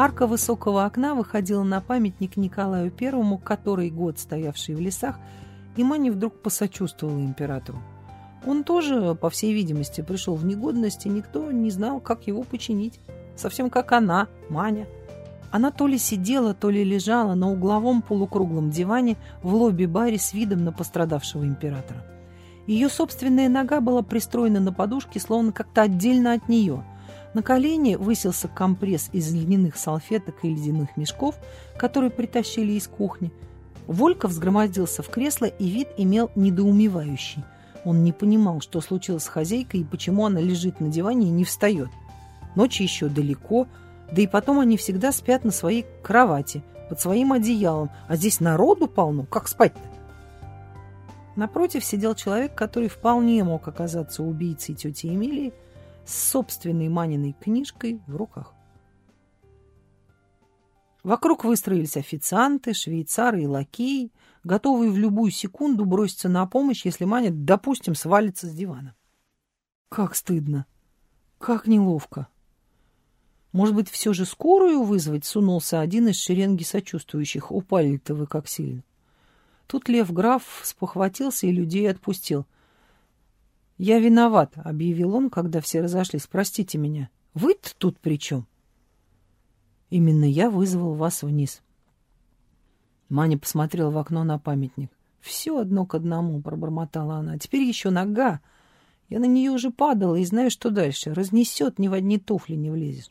Арка высокого окна выходила на памятник Николаю Первому, который год стоявший в лесах, и Маня вдруг посочувствовала императору. Он тоже, по всей видимости, пришел в негодность, и никто не знал, как его починить. Совсем как она, Маня. Она то ли сидела, то ли лежала на угловом полукруглом диване в лобби-баре с видом на пострадавшего императора. Ее собственная нога была пристроена на подушке, словно как-то отдельно от нее. На колени высился компресс из льняных салфеток и ледяных мешков, которые притащили из кухни. Волька взгромоздился в кресло, и вид имел недоумевающий. Он не понимал, что случилось с хозяйкой и почему она лежит на диване и не встает. Ночь еще далеко, да и потом они всегда спят на своей кровати, под своим одеялом, а здесь народу полно, как спать-то? Напротив сидел человек, который вполне мог оказаться убийцей тети Эмилии с собственной Маниной книжкой в руках. Вокруг выстроились официанты, швейцары и лакеи, готовые в любую секунду броситься на помощь, если Маня, допустим, свалится с дивана. Как стыдно! Как неловко! Может быть, все же скорую вызвать, сунулся один из шеренги сочувствующих. Упали-то вы как сильно. Тут Лев граф спохватился и людей отпустил. «Я виноват», — объявил он, когда все разошлись. «Простите меня. Вы-то тут при чем?» «Именно я вызвал вас вниз». Маня посмотрела в окно на памятник. «Все одно к одному», — пробормотала она. «Теперь еще нога. Я на нее уже падала и знаю, что дальше. Разнесет, ни в одни туфли не влезешь».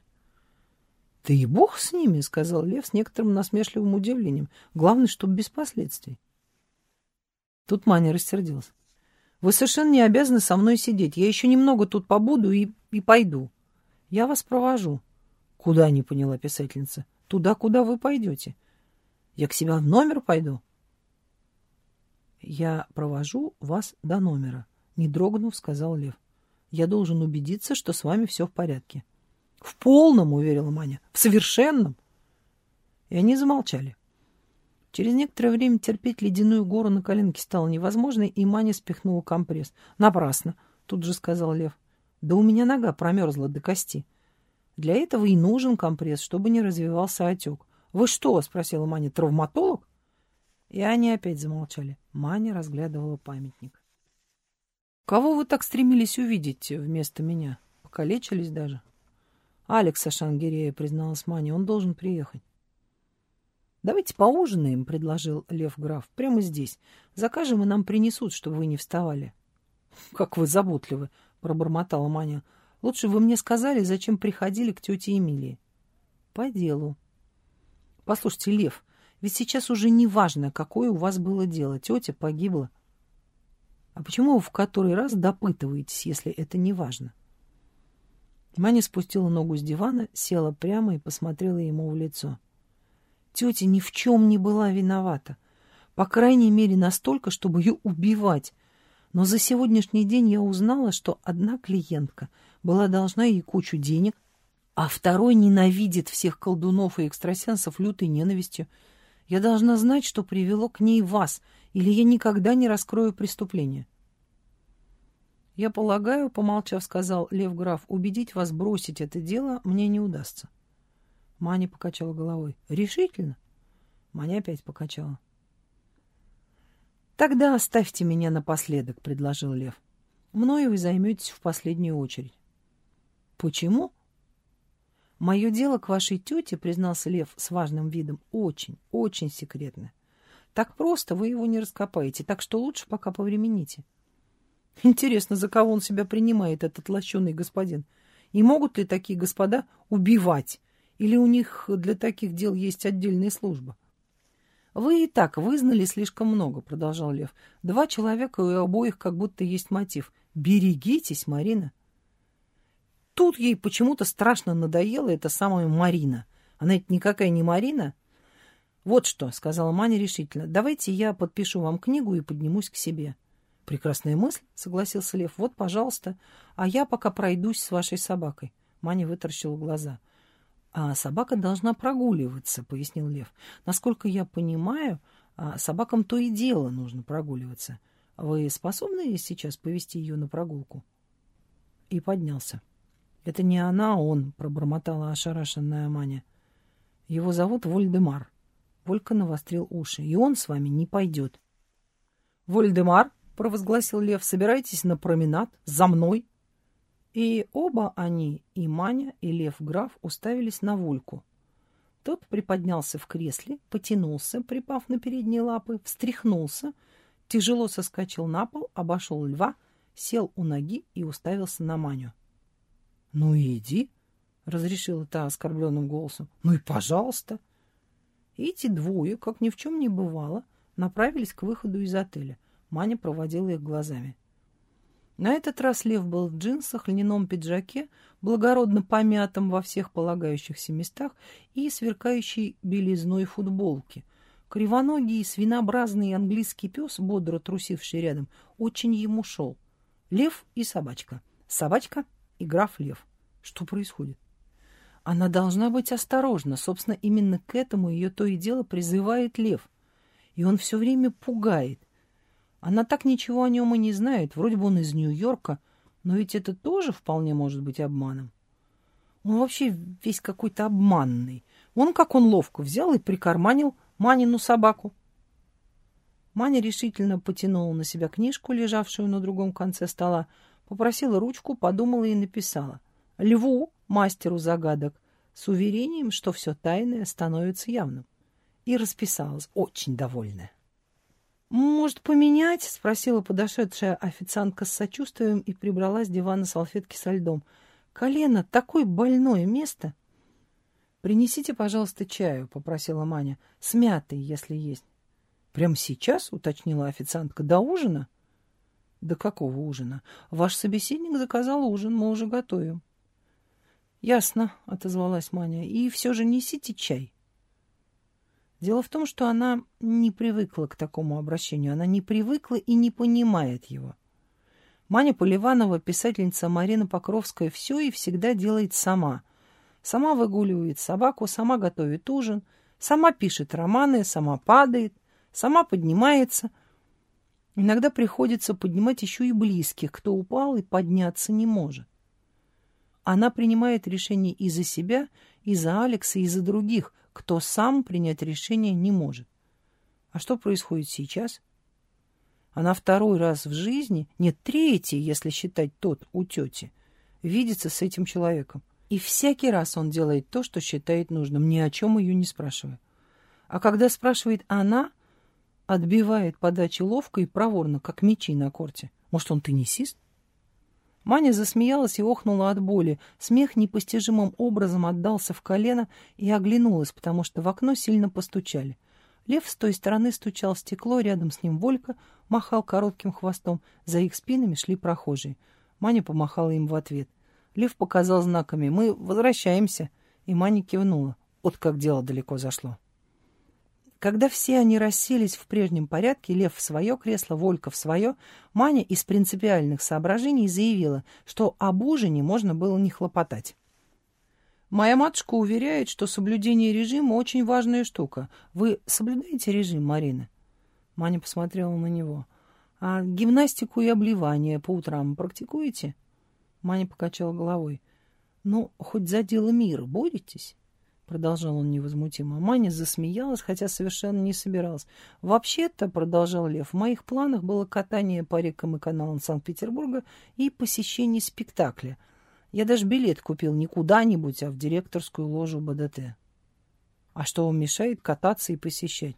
«Да и бог с ними», — сказал Лев с некоторым насмешливым удивлением. «Главное, чтобы без последствий». Тут Маня рассердилась. «Вы совершенно не обязаны со мной сидеть. Я еще немного тут побуду и, и пойду. Я вас провожу». «Куда?» — не поняла писательница. «Туда, куда вы пойдете. Я к себе в номер пойду». «Я провожу вас до номера», — не дрогнув, сказал Лев. «Я должен убедиться, что с вами все в порядке». «В полном», — уверила Маня. «В совершенном». И они замолчали. Через некоторое время терпеть ледяную гору на коленке стало невозможно, и Маня спихнула компресс. «Напрасно», — тут же сказал Лев. «Да у меня нога промерзла до кости. Для этого и нужен компресс, чтобы не развивался отек». «Вы что?» — спросила Маня. «Травматолог?» И они опять замолчали. Маня разглядывала памятник. «Кого вы так стремились увидеть вместо меня? Покалечились даже?» «Алекса Шангирея», — призналась Маня. «Он должен приехать». «Давайте поужинаем», — предложил Лев Граф, — «прямо здесь. Закажем, и нам принесут, чтобы вы не вставали». «Как вы заботливы», — пробормотала Маня. «Лучше вы мне сказали, зачем приходили к тете Эмилии». «По делу». «Послушайте, Лев, ведь сейчас уже не важно, какое у вас было дело. Тетя погибла». «А почему вы в который раз допытываетесь, если это не важно?» Маня спустила ногу с дивана, села прямо и посмотрела ему в лицо. — Тетя ни в чем не была виновата. По крайней мере, настолько, чтобы ее убивать. Но за сегодняшний день я узнала, что одна клиентка была должна ей кучу денег, а второй ненавидит всех колдунов и экстрасенсов лютой ненавистью. Я должна знать, что привело к ней вас, или я никогда не раскрою преступление. Я полагаю, помолчав, сказал Лев Граф, убедить вас бросить это дело мне не удастся. Маня покачала головой. «Решительно?» Маня опять покачала. «Тогда оставьте меня напоследок», — предложил Лев. «Мною вы займетесь в последнюю очередь». «Почему?» «Мое дело к вашей тете», — признался Лев с важным видом, — «очень, очень секретно. Так просто вы его не раскопаете, так что лучше пока повремените». «Интересно, за кого он себя принимает, этот лощеный господин? И могут ли такие господа убивать?» Или у них для таких дел есть отдельная служба? «Вы и так вызнали слишком много», — продолжал Лев. «Два человека, и у обоих как будто есть мотив. Берегитесь, Марина». Тут ей почему-то страшно надоело эта самая Марина. Она ведь никакая не Марина. «Вот что», — сказала Маня решительно, — «давайте я подпишу вам книгу и поднимусь к себе». «Прекрасная мысль», — согласился Лев. «Вот, пожалуйста, а я пока пройдусь с вашей собакой». Маня вытаращила глаза. А собака должна прогуливаться, пояснил Лев. Насколько я понимаю, а, собакам то и дело нужно прогуливаться. Вы способны сейчас повести ее на прогулку? И поднялся. Это не она, а он, пробормотала ошарашенная Маня. Его зовут Вольдемар. Волька навострил уши. И он с вами не пойдет. Вольдемар, провозгласил Лев, собирайтесь на променад за мной. И оба они, и Маня, и Лев Граф, уставились на Вольку. Тот приподнялся в кресле, потянулся, припав на передние лапы, встряхнулся, тяжело соскочил на пол, обошел льва, сел у ноги и уставился на Маню. — Ну иди, — разрешила та оскорбленным голосом. — Ну и пожалуйста. Эти двое, как ни в чем не бывало, направились к выходу из отеля. Маня проводила их глазами. На этот раз Лев был в джинсах, льняном пиджаке, благородно помятом во всех полагающихся местах и сверкающей белизной футболке. Кривоногий, свинообразный английский пес, бодро трусивший рядом, очень ему шел. Лев и собачка. Собачка и граф Лев. Что происходит? Она должна быть осторожна. Собственно, именно к этому ее то и дело призывает Лев. И он все время пугает. Она так ничего о нем и не знает. Вроде бы он из Нью-Йорка, но ведь это тоже вполне может быть обманом. Он вообще весь какой-то обманный. Он, как он ловко взял и прикарманил Манину собаку. Маня решительно потянула на себя книжку, лежавшую на другом конце стола, попросила ручку, подумала и написала. «Льву, мастеру загадок, с уверением, что все тайное становится явным». И расписалась, очень довольная. «Может, поменять?» — спросила подошедшая официантка с сочувствием и прибрала с дивана салфетки со льдом. «Колено — такое больное место!» «Принесите, пожалуйста, чаю», — попросила Маня. «С мятой, если есть». «Прямо сейчас?» — уточнила официантка. «До ужина?» «До какого ужина? Ваш собеседник заказал ужин, мы уже готовим». «Ясно», — отозвалась Маня. «И все же несите чай». Дело в том, что она не привыкла к такому обращению. Она не привыкла и не понимает его. Маня Поливанова, писательница Марина Покровская, все и всегда делает сама. Сама выгуливает собаку, сама готовит ужин, сама пишет романы, сама падает, сама поднимается. Иногда приходится поднимать еще и близких, кто упал и подняться не может. Она принимает решения и за себя, и за Алекса, и за других, кто сам принять решение не может. А что происходит сейчас? Она второй раз в жизни, нет, третий, если считать тот у тети, видится с этим человеком. И всякий раз он делает то, что считает нужным, ни о чем ее не спрашивая. А когда спрашивает она, отбивает подачи ловко и проворно, как мечи на корте. Может, он теннисист? Маня засмеялась и охнула от боли. Смех непостижимым образом отдался в колено и оглянулась, потому что в окно сильно постучали. Лев с той стороны стучал в стекло, рядом с ним Волька махал коротким хвостом, за их спинами шли прохожие. Маня помахала им в ответ. Лев показал знаками «Мы возвращаемся», и Маня кивнула. Вот как дело далеко зашло. Когда все они расселись в прежнем порядке, Лев в свое кресло, Волька в свое, Маня из принципиальных соображений заявила, что об ужине можно было не хлопотать. «Моя матушка уверяет, что соблюдение режима очень важная штука. Вы соблюдаете режим, Марина?» Маня посмотрела на него. «А гимнастику и обливание по утрам практикуете?» Маня покачала головой. «Ну, хоть за дело мира боретесь?» Продолжал он невозмутимо. Маня засмеялась, хотя совершенно не собиралась. «Вообще-то, — продолжал Лев, — в моих планах было катание по рекам и каналам Санкт-Петербурга и посещение спектакля. Я даже билет купил не куда-нибудь, а в директорскую ложу БДТ». «А что вам мешает кататься и посещать?»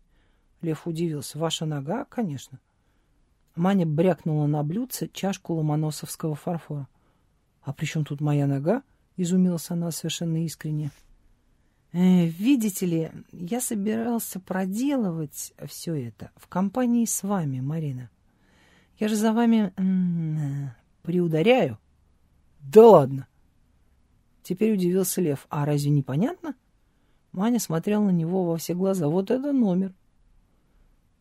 Лев удивился. «Ваша нога, конечно». Маня брякнула на блюдце чашку ломоносовского фарфора. «А при чем тут моя нога?» — изумилась она совершенно искренне. Э, видите ли, я собирался проделывать все это в компании с вами, Марина. Я же за вами м-м, приударяю. Да ладно. Теперь удивился Лев. А разве не понятно? Маня смотрела на него во все глаза. Вот это номер.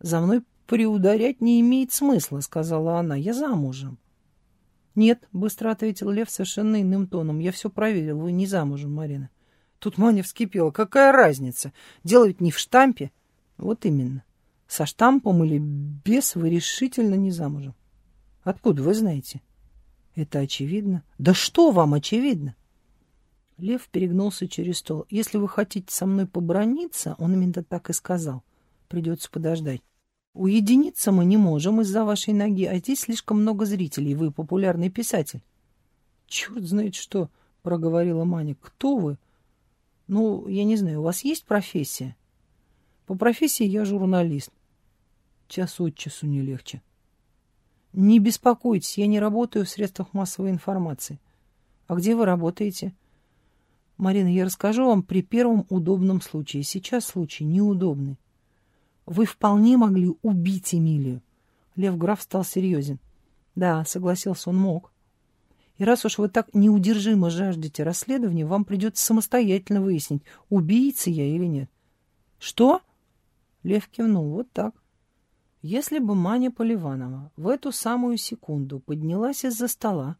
За мной приударять не имеет смысла, сказала она. Я замужем. Нет, быстро ответил Лев совершенно иным тоном. Я все проверил. Вы не замужем, Марина. Тут Маня вскипела. Какая разница? Дело ведь не в штампе. Вот именно. Со штампом или без вы решительно не замужем. Откуда вы знаете? Это очевидно. Да что вам очевидно? Лев перегнулся через стол. «Если вы хотите со мной поброниться, он именно так и сказал. Придется подождать. Уединиться мы не можем из-за вашей ноги, а здесь слишком много зрителей. Вы популярный писатель». «Черт знает что», — проговорила Маня. «Кто вы?» «Ну, я не знаю, у вас есть профессия?» «По профессии я журналист». «Час от часу не легче». «Не беспокойтесь, я не работаю в средствах массовой информации». «А где вы работаете?» Марина, я расскажу вам при первом удобном случае. Сейчас случай неудобный. Вы вполне могли убить Эмилию. Лев граф стал серьезен. Да, согласился он, мог. И раз уж вы так неудержимо жаждете расследования, вам придется самостоятельно выяснить, убийца я или нет. Что? Лев кивнул. Вот так. Если бы Маня Поливанова в эту самую секунду поднялась из-за стола,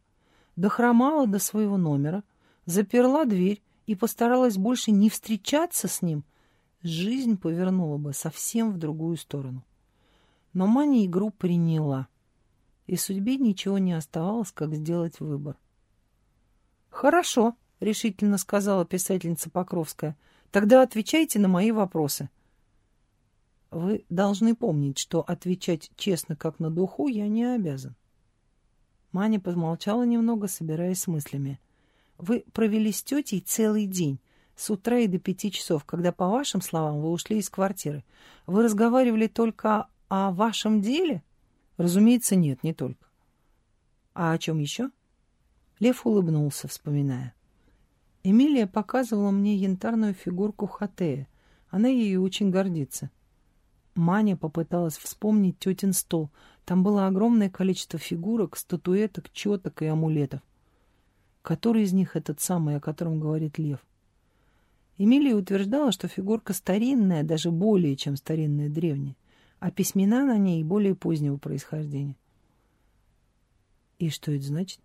дохромала до своего номера, заперла дверь и постаралась больше не встречаться с ним, жизнь повернула бы совсем в другую сторону. Но Маня игру приняла, и судьбе ничего не оставалось, как сделать выбор. «Хорошо», — решительно сказала писательница Покровская, — «тогда отвечайте на мои вопросы». «Вы должны помнить, что отвечать честно, как на духу, я не обязан». Маня помолчала немного, собираясь с мыслями. Вы провели с тетей целый день, с утра и до пяти часов, когда, по вашим словам, вы ушли из квартиры. Вы разговаривали только о вашем деле? Разумеется, нет, не только. А о чем еще? Лев улыбнулся, вспоминая. Эмилия показывала мне янтарную фигурку Хатея. Она ею очень гордится. Маня попыталась вспомнить тетин стол. Там было огромное количество фигурок, статуэток, четок и амулетов. Который из них этот самый, о котором говорит Лев? Эмилия утверждала, что фигурка старинная, даже более, чем старинная древняя, а письмена на ней более позднего происхождения. И что это значит?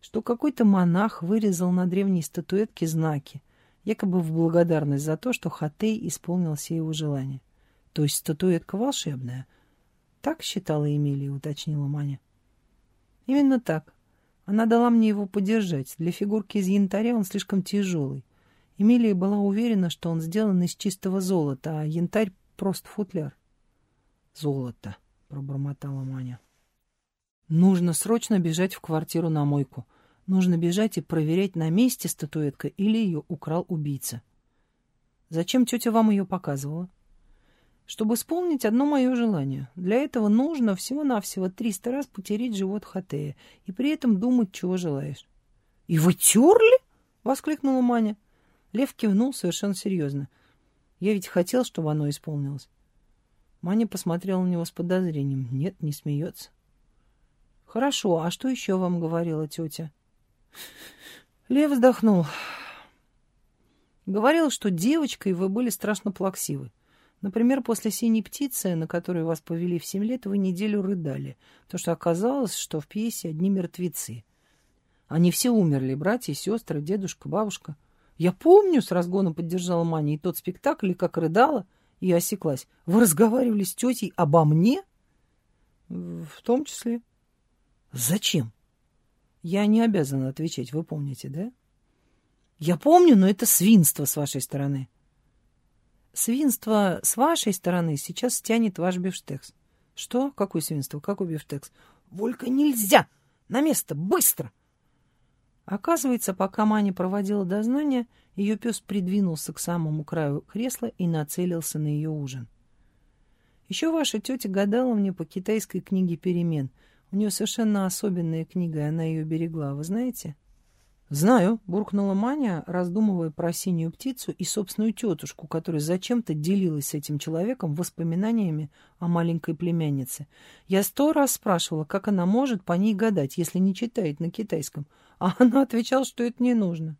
Что какой-то монах вырезал на древней статуэтке знаки, якобы в благодарность за то, что Хатей исполнил все его желания. То есть статуэтка волшебная. Так считала Эмилия, уточнила Маня. Именно так. Она дала мне его подержать. Для фигурки из янтаря он слишком тяжелый. Эмилия была уверена, что он сделан из чистого золота, а янтарь — просто футляр. «Золото», — пробормотала Маня. «Нужно срочно бежать в квартиру на мойку. Нужно бежать и проверять, на месте статуэтка или ее украл убийца. Зачем тетя вам ее показывала?» чтобы исполнить одно мое желание. Для этого нужно всего-навсего триста раз потереть живот Хатея и при этом думать, чего желаешь. — И вы терли? — воскликнула Маня. Лев кивнул совершенно серьезно. Я ведь хотел, чтобы оно исполнилось. Маня посмотрела на него с подозрением. Нет, не смеется. — Хорошо, а что еще вам говорила тетя? Лев вздохнул. Говорил, что девочкой вы были страшно плаксивы. Например, после «Синей птицы», на которую вас повели в семь лет, вы неделю рыдали, потому что оказалось, что в пьесе одни мертвецы. Они все умерли, братья, сестры, дедушка, бабушка. Я помню, с разгоном поддержала Маня, и тот спектакль, и как рыдала, и осеклась. Вы разговаривали с тетей обо мне? В том числе. Зачем? Я не обязана отвечать, вы помните, да? Я помню, но это свинство с вашей стороны. Свинство с вашей стороны сейчас стянет ваш бифштекс. Что? Какое свинство? Какой бифштекс? Волька, нельзя! На место! Быстро! Оказывается, пока Маня проводила дознание, ее пес придвинулся к самому краю кресла и нацелился на ее ужин. Еще ваша тетя гадала мне по китайской книге «Перемен». У нее совершенно особенная книга, и она ее берегла, вы знаете? — «Знаю», — буркнула Маня, раздумывая про синюю птицу и собственную тетушку, которая зачем-то делилась с этим человеком воспоминаниями о маленькой племяннице. Я сто раз спрашивала, как она может по ней гадать, если не читает на китайском, а она отвечала, что это не нужно.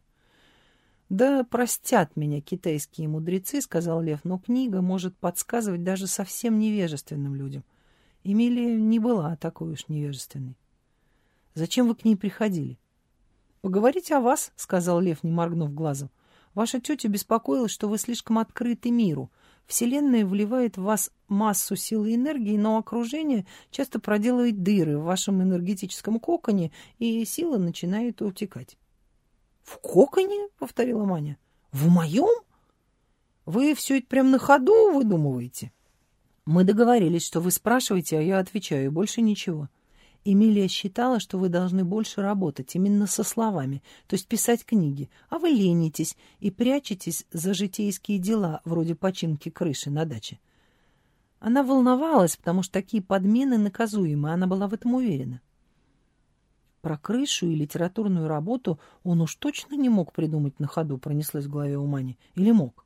«Да простят меня китайские мудрецы», — сказал Лев, «но книга может подсказывать даже совсем невежественным людям. Эмилия не была такой уж невежественной. Зачем вы к ней приходили?» «Поговорить о вас», — сказал Лев, не моргнув глазом. «Ваша тетя беспокоилась, что вы слишком открыты миру. Вселенная вливает в вас массу силы и энергии, но окружение часто проделывает дыры в вашем энергетическом коконе, и сила начинает утекать». В коконе? — повторила Маня. В моем? Вы все это прям на ходу выдумываете? Мы договорились, что вы спрашиваете, а я отвечаю, больше ничего. Эмилия считала, что вы должны больше работать именно со словами, то есть писать книги, а вы ленитесь и прячетесь за житейские дела, вроде починки крыши на даче. Она волновалась, потому что такие подмены наказуемы, она была в этом уверена. Про крышу и литературную работу он уж точно не мог придумать на ходу, пронеслось в голове у Мани. Или мог?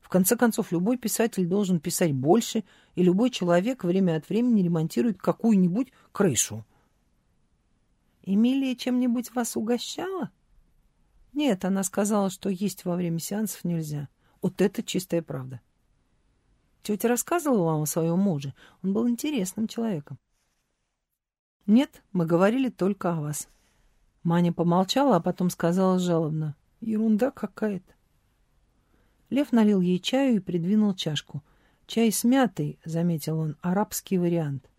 В конце концов, любой писатель должен писать больше, и любой человек время от времени ремонтирует какую-нибудь крышу. «Эмилия чем-нибудь вас угощала?» «Нет, она сказала, что есть во время сеансов нельзя. Вот это чистая правда». «Тетя рассказывала вам о своем муже? Он был интересным человеком». «Нет, мы говорили только о вас». Маня помолчала, а потом сказала жалобно. «Ерунда какая-то». Лев налил ей чаю и придвинул чашку. «Чай с мятой», — заметил он, — «арабский вариант».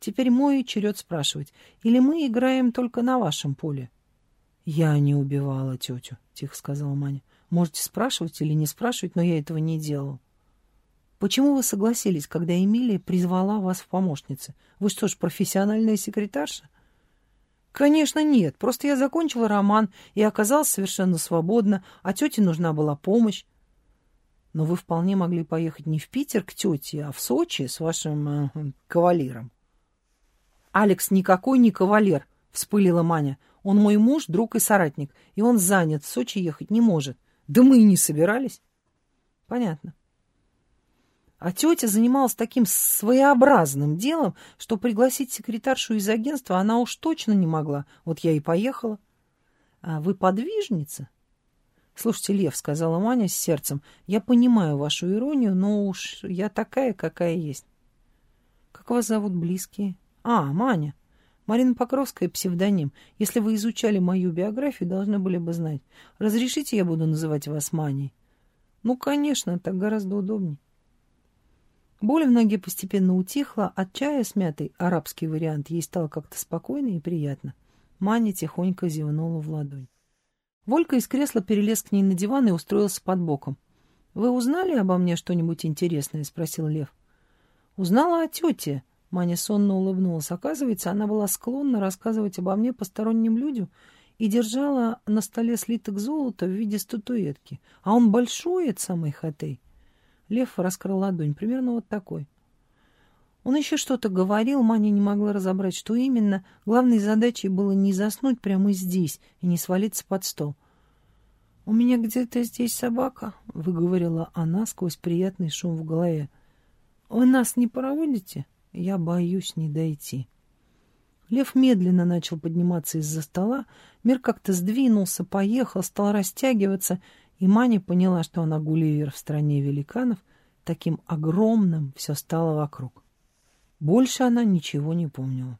Теперь мой черед спрашивать. Или мы играем только на вашем поле? — Я не убивала тетю, — тихо сказала Маня. — Можете спрашивать или не спрашивать, но я этого не делал. — Почему вы согласились, когда Эмилия призвала вас в помощницы? Вы что ж, профессиональная секретарша? — Конечно, нет. Просто я закончила роман и оказалась совершенно свободна, а тете нужна была помощь. Но вы вполне могли поехать не в Питер к тете, а в Сочи с вашим э, кавалером. «Алекс никакой не кавалер», — вспылила Маня. «Он мой муж, друг и соратник, и он занят, в Сочи ехать не может. Да мы и не собирались». «Понятно». А тетя занималась таким своеобразным делом, что пригласить секретаршу из агентства она уж точно не могла. Вот я и поехала. А вы подвижница? Слушайте, Лев, сказала Маня с сердцем, я понимаю вашу иронию, но уж я такая, какая есть. Как вас зовут близкие? А, Маня. Марина Покровская — псевдоним. Если вы изучали мою биографию, должны были бы знать. Разрешите, я буду называть вас Маней? Ну, конечно, так гораздо удобнее. Боль в ноге постепенно утихла, от чая с мятой, арабский вариант, ей стало как-то спокойно и приятно. Маня тихонько зевнула в ладонь. Волька из кресла перелез к ней на диван и устроился под боком. — Вы узнали обо мне что-нибудь интересное? — спросил Лев. — Узнала о тете, Маня сонно улыбнулась. Оказывается, она была склонна рассказывать обо мне посторонним людям и держала на столе слиток золота в виде статуэтки. А он большой, этот самый Хатей. Лев раскрыл ладонь, примерно вот такой. Он еще что-то говорил, Маня не могла разобрать, что именно. Главной задачей было не заснуть прямо здесь и не свалиться под стол. «У меня где-то здесь собака», — выговорила она сквозь приятный шум в голове. «Вы нас не проводите?» Я боюсь не дойти. Лев медленно начал подниматься из-за стола, мир как-то сдвинулся, поехал, стал растягиваться, и Маня поняла, что она Гулливер в стране великанов, таким огромным все стало вокруг. Больше она ничего не помнила.